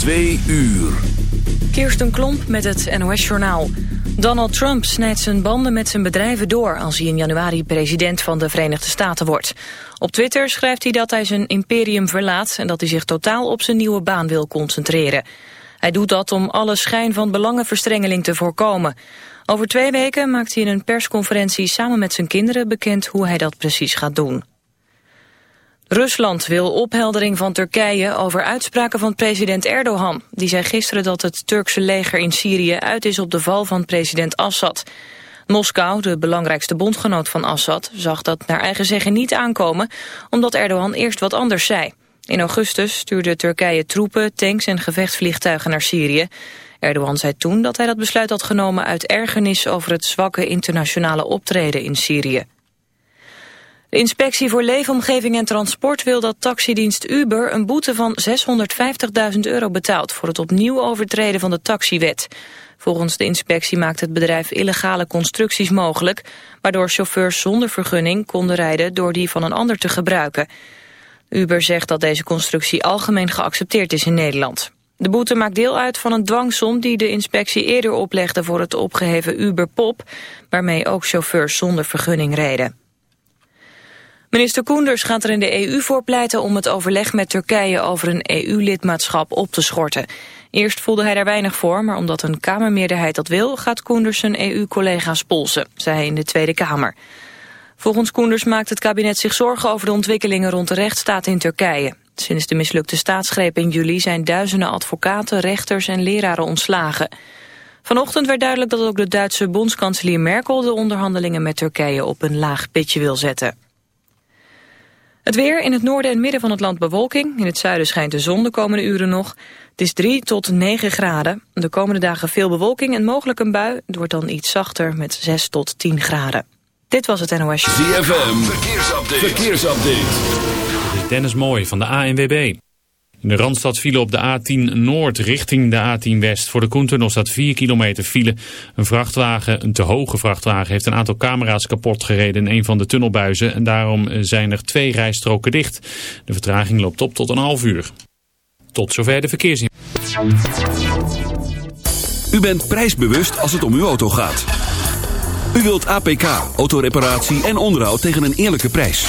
Twee uur. Kirsten Klomp met het NOS-journaal. Donald Trump snijdt zijn banden met zijn bedrijven door... als hij in januari president van de Verenigde Staten wordt. Op Twitter schrijft hij dat hij zijn imperium verlaat... en dat hij zich totaal op zijn nieuwe baan wil concentreren. Hij doet dat om alle schijn van belangenverstrengeling te voorkomen. Over twee weken maakt hij in een persconferentie samen met zijn kinderen bekend... hoe hij dat precies gaat doen. Rusland wil opheldering van Turkije over uitspraken van president Erdogan. Die zei gisteren dat het Turkse leger in Syrië uit is op de val van president Assad. Moskou, de belangrijkste bondgenoot van Assad, zag dat naar eigen zeggen niet aankomen, omdat Erdogan eerst wat anders zei. In augustus stuurde Turkije troepen, tanks en gevechtsvliegtuigen naar Syrië. Erdogan zei toen dat hij dat besluit had genomen uit ergernis over het zwakke internationale optreden in Syrië. De inspectie voor leefomgeving en transport wil dat taxidienst Uber een boete van 650.000 euro betaalt voor het opnieuw overtreden van de taxiwet. Volgens de inspectie maakt het bedrijf illegale constructies mogelijk, waardoor chauffeurs zonder vergunning konden rijden door die van een ander te gebruiken. Uber zegt dat deze constructie algemeen geaccepteerd is in Nederland. De boete maakt deel uit van een dwangsom die de inspectie eerder oplegde voor het opgeheven Uber Pop, waarmee ook chauffeurs zonder vergunning reden. Minister Koenders gaat er in de EU voor pleiten om het overleg met Turkije over een EU-lidmaatschap op te schorten. Eerst voelde hij daar weinig voor, maar omdat een Kamermeerderheid dat wil, gaat Koenders zijn EU-collega's polsen, zei hij in de Tweede Kamer. Volgens Koenders maakt het kabinet zich zorgen over de ontwikkelingen rond de rechtsstaat in Turkije. Sinds de mislukte staatsgreep in juli zijn duizenden advocaten, rechters en leraren ontslagen. Vanochtend werd duidelijk dat ook de Duitse bondskanselier Merkel de onderhandelingen met Turkije op een laag pitje wil zetten. Het weer in het noorden en midden van het land bewolking. In het zuiden schijnt de zon de komende uren nog. Het is 3 tot 9 graden. De komende dagen veel bewolking en mogelijk een bui. Het wordt dan iets zachter met 6 tot 10 graden. Dit was het NOS. ZFM, verkeersupdate. verkeersupdate. Dit is Dennis Mooi van de ANWB. In de Randstad vielen op de A10 Noord richting de A10 West. Voor de Koentunnel staat 4 kilometer file. Een vrachtwagen, een te hoge vrachtwagen, heeft een aantal camera's kapot gereden in een van de tunnelbuizen. En daarom zijn er twee rijstroken dicht. De vertraging loopt op tot een half uur. Tot zover de verkeersin. U bent prijsbewust als het om uw auto gaat. U wilt APK, autoreparatie en onderhoud tegen een eerlijke prijs.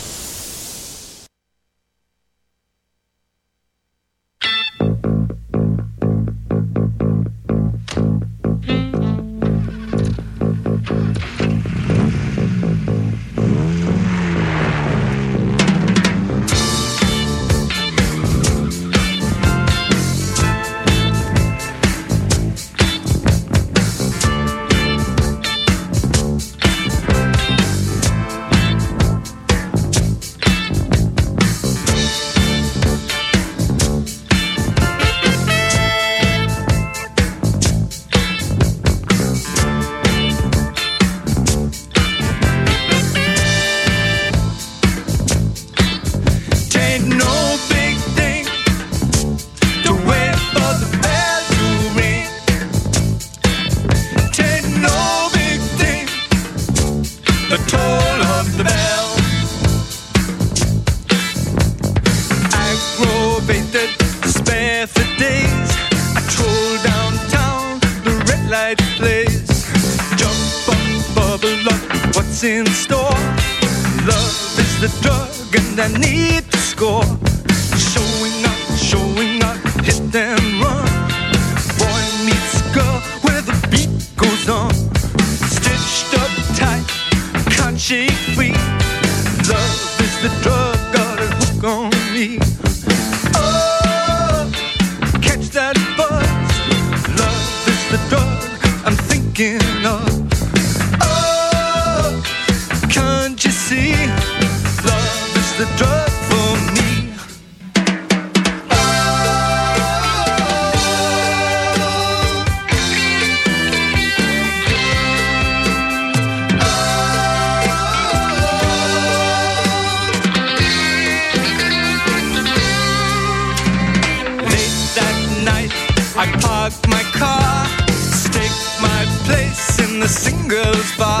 girls by.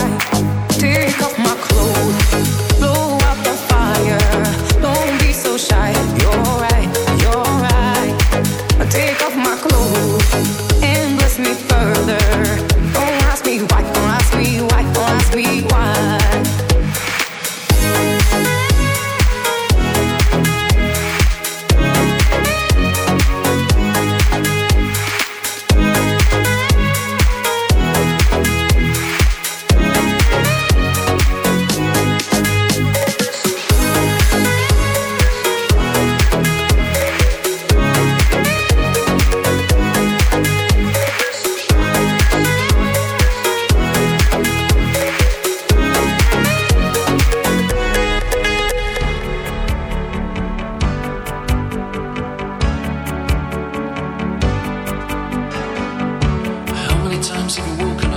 will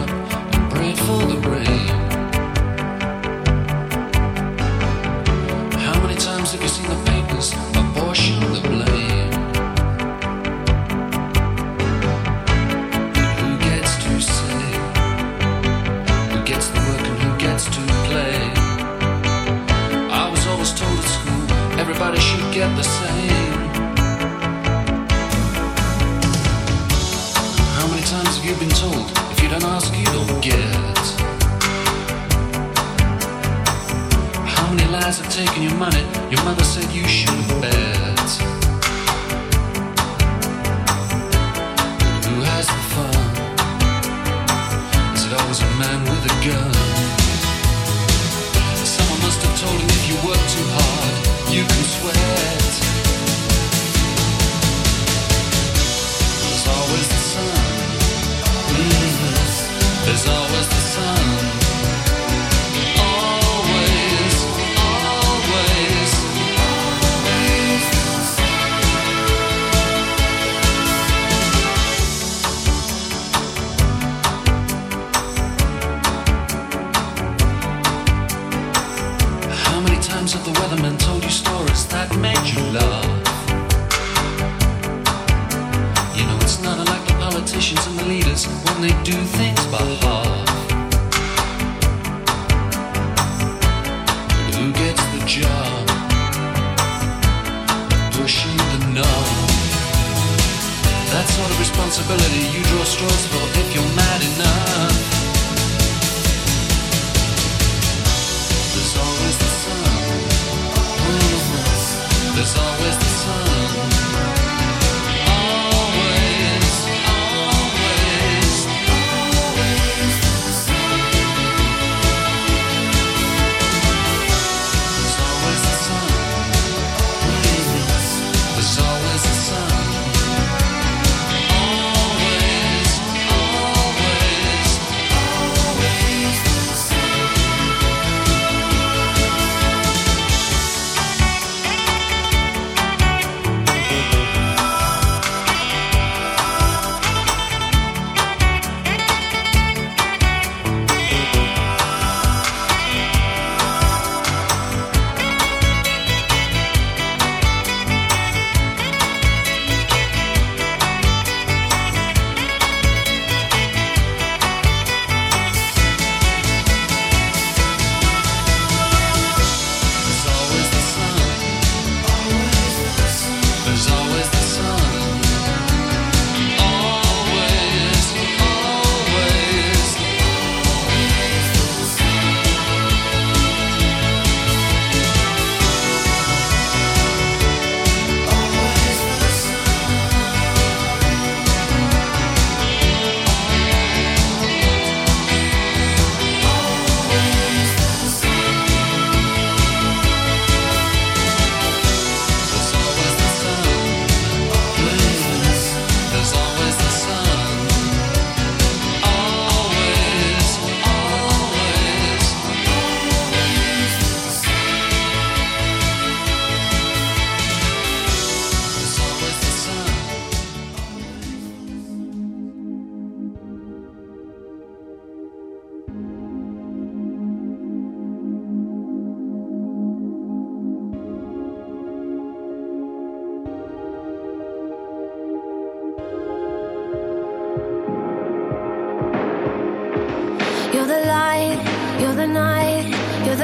the song.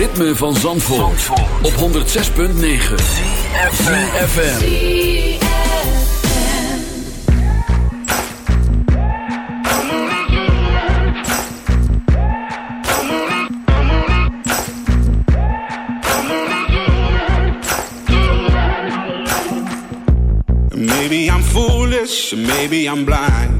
ritme van Zandvoort, Zandvoort. op 106.9 CFFM Maybe I'm foolish, maybe I'm blind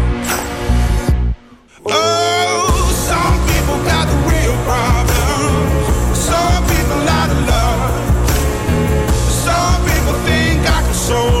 so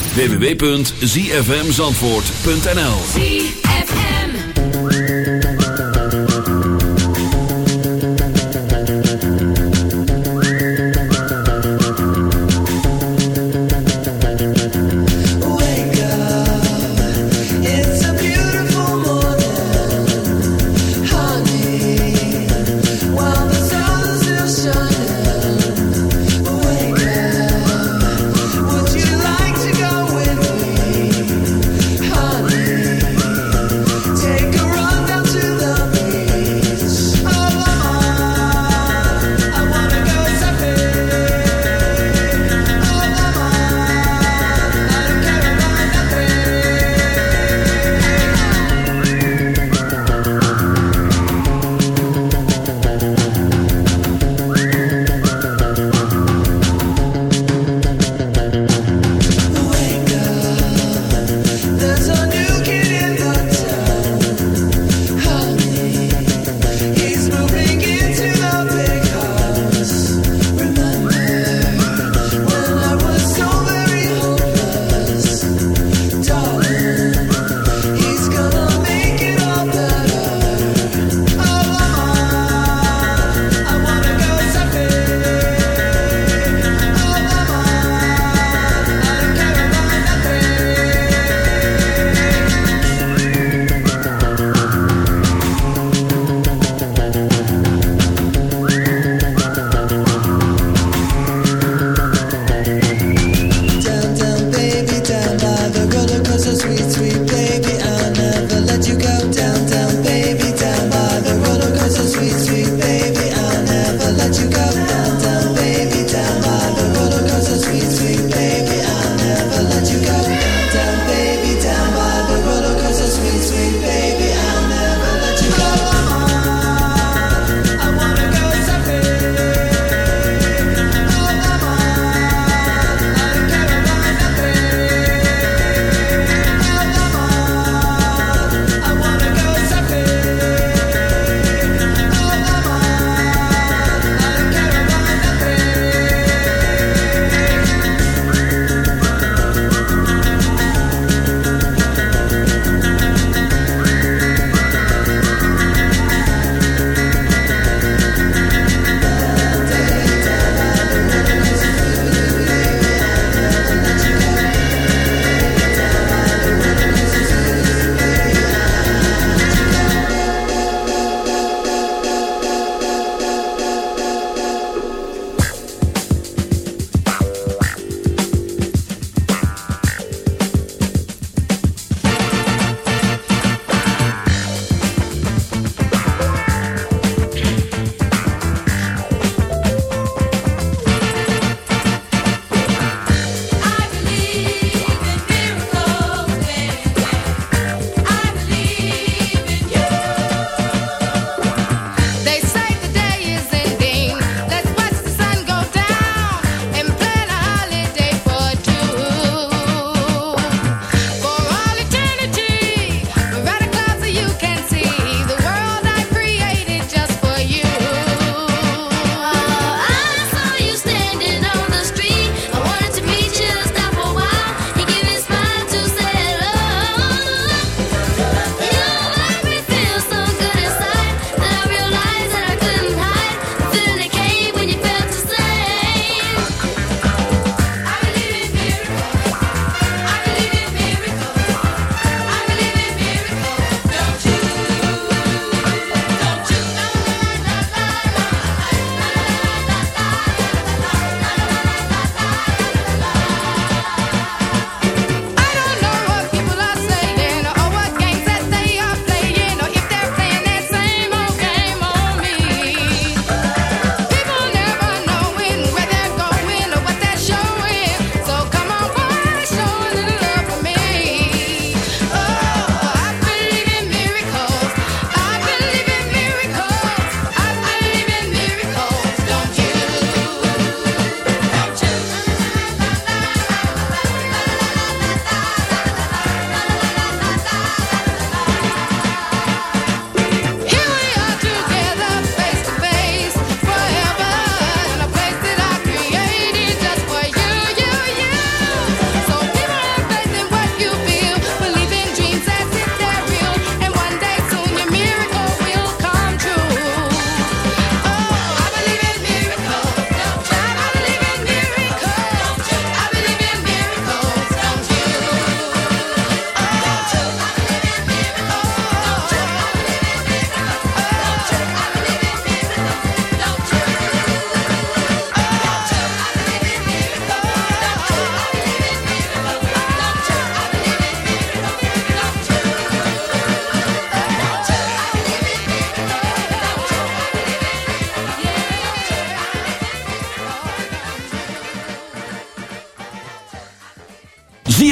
www.zfmzandvoort.nl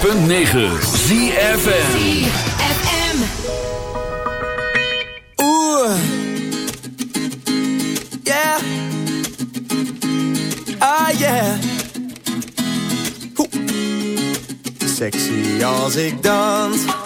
106.9 ZFN ah, Sexy als ik dans.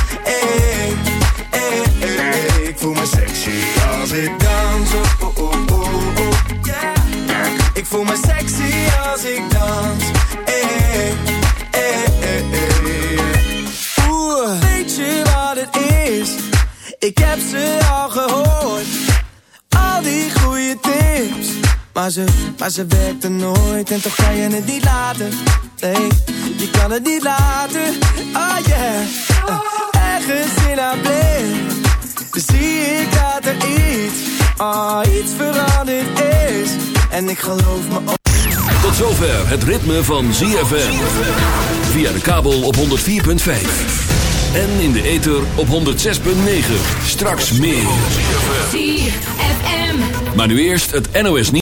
Hey, hey, hey, hey. Ik voel me sexy als ik dans. Oh, oh, oh, oh, oh, yeah. Ik voel me sexy als ik dans. Hey, hey, hey, hey. Oeh, weet je wat het is? Ik heb ze al gehoord al die goede tips. Maar ze, maar ze werkte nooit en toch kan je het niet laten. Nee, je kan het niet laten. Oh yeah. Uh, ergens in haar blik. Zie ik dat er iets, oh, iets veranderd is. En ik geloof me ook. Tot zover het ritme van ZFM. Via de kabel op 104.5. En in de ether op 106.9. Straks meer. Maar nu eerst het NOS nieuws.